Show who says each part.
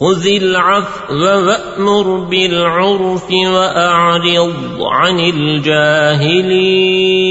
Speaker 1: خذ العفو وأمر بالعرف وأعرض عن الجاهلين.